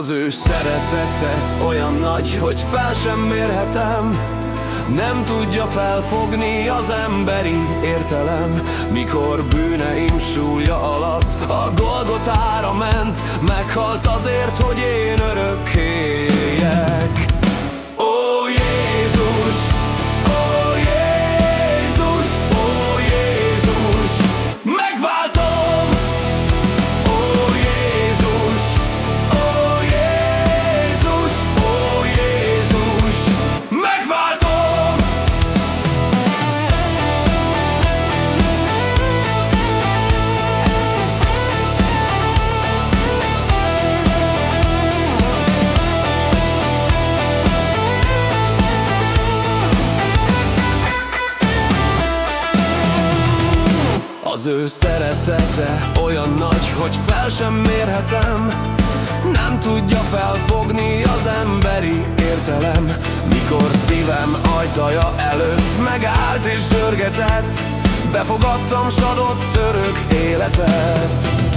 szeretete olyan nagy, hogy fel sem mérhetem. Nem tudja felfogni az emberi értelem Mikor bűneim súlya alatt a Golgotára ment. Meghalt azért, hogy én örökké Az ő szeretete olyan nagy, hogy fel sem mérhetem. Nem tudja felfogni az emberi értelem Mikor szívem ajtaja előtt megállt és zsörgetett. Befogadtam s adott török életet